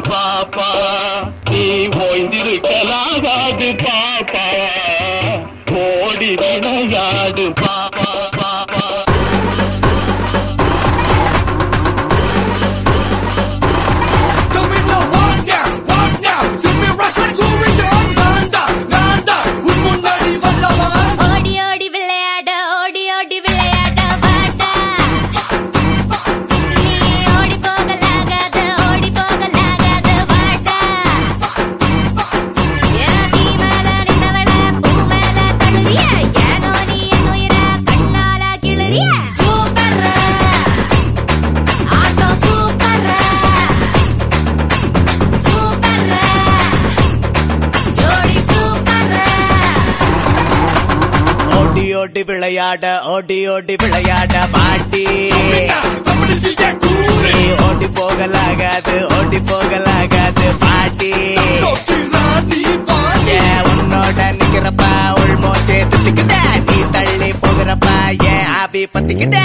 பாப்பா நீ ஓய்ந்திருக்கலாகாது பாப்பா. ஓடி விளையாடு பாப்பா. ஓடி ஓடி விளையாட ஓடி ஓடி விளையாட மாட்டி. ஓடி போகலாகாது ஓடி போகலாகாது பாட்டி உன்னோட நிக்கிறப்பா உள்மோச்சே திட்டுக்குத. நீ தள்ளி போகிறப்பா ஏன் ஆபி பத்திக்குத.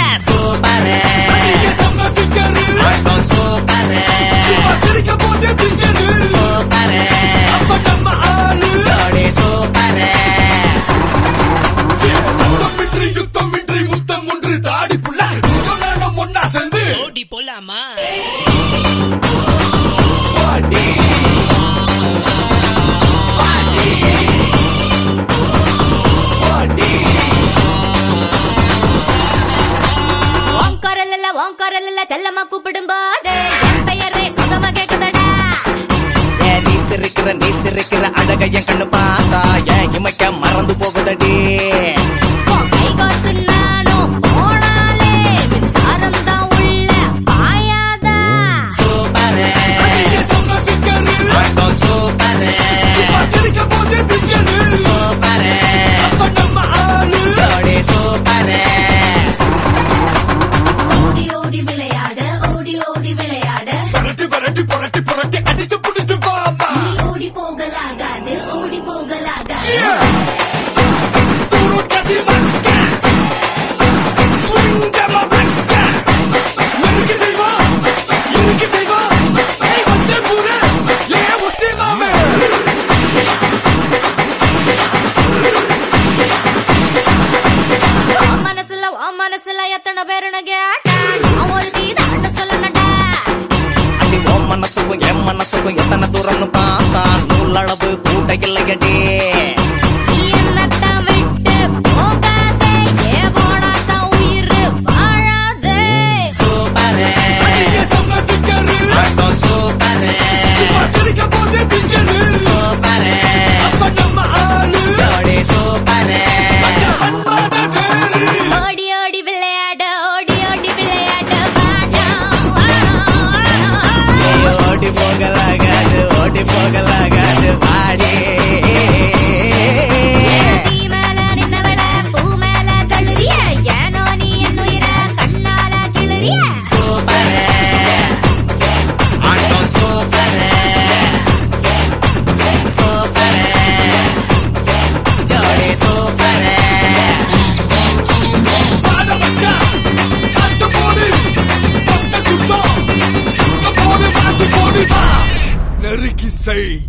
போலாமா? ஓங்காரல்ல செல்லமா கூப்பிடும் போதே என் பெயரே சுகமா கேட்குதடா நீ சிரிக்கிற நீ சிரிக்கிற அழக கண்ணு பார்த்தா மனசுல எத்தனை பேருன்னு கேட்டா ஒரு தீதாட்ட சொல்லணட அது உன் மனசுக்கும் என் மனசுக்கும் எத்தனை தூரம்னு பார்த்தா நூலளவு கூட்ட இல்லையடி. காட்டு போகல காட்டு வாடி. பூ மேல தள்ளுறிய. ஏனோ நீ என்னுயிர கண்ணால கிளறிய. say